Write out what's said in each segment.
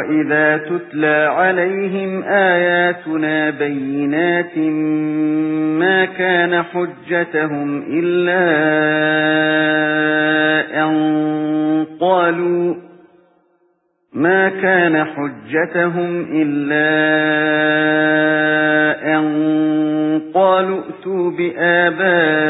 وَإِذَا تُتْلَى عَلَيْهِمْ آيَاتُنَا بَيِّنَاتٍ مَا كَانَ حُجَّتُهُمْ إِلَّا أَن قَالُوا مَا كَانَ حُجَّتُهُمْ إِلَّا أَن قَالُوا ائْتُوا بِآبَائِنَا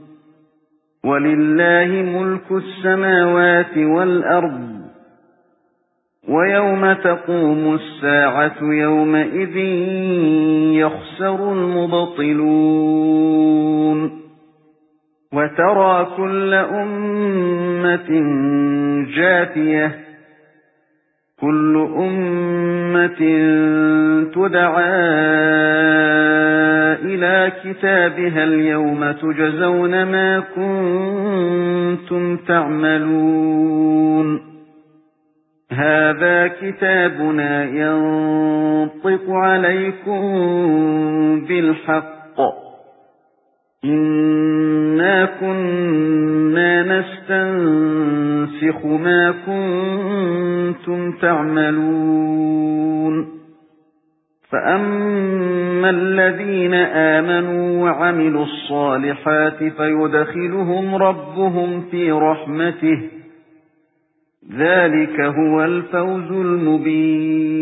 وَلِلَّهِ مُلْكُ السَّمَاوَاتِ وَالْأَرْضِ وَيَوْمَ تَقُومُ السَّاعَةُ يَوْمَئِذٍ يَخْسَرُ الْمُبْطِلُونَ. وَتَرَى كُلَّ أُمَّةٍ جَاثِيَةً كُلُّ أُمَّةٍ تُدْعَى إِلَى كِتَابِهَا الْيَوْمَ تُجْزَوْنَ مَا كُنتُمْ تَعْمَلُونَ. هَذَا كِتَابُنَا يَنطِقُ عَلَيْكُمْ بِالْحَقِّ. إِنَّا كُنَّا نَسْتَنسِخُ مَا كُنتُمْ تَعْمَلُونَ. فَأَمَّا الَّذِينَ آمَنُوا وَعَمِلُوا الصَّالِحَاتِ فَيُدْخِلُهُمْ رَبُّهُمْ فِي رَحْمَتِهِ ذَلِكَ هُوَ الْفَوْزُ الْمُبِينُ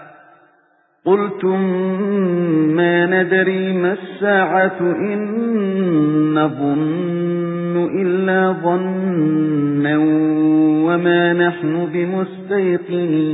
قُلْتُم مَّا نَدْرِي مَا السَّاعَةُ إِن نَّظُنُّ إِلَّا ظَنًّا وَمَا نَحْنُ بِمُسْتَيْقِنِينَ.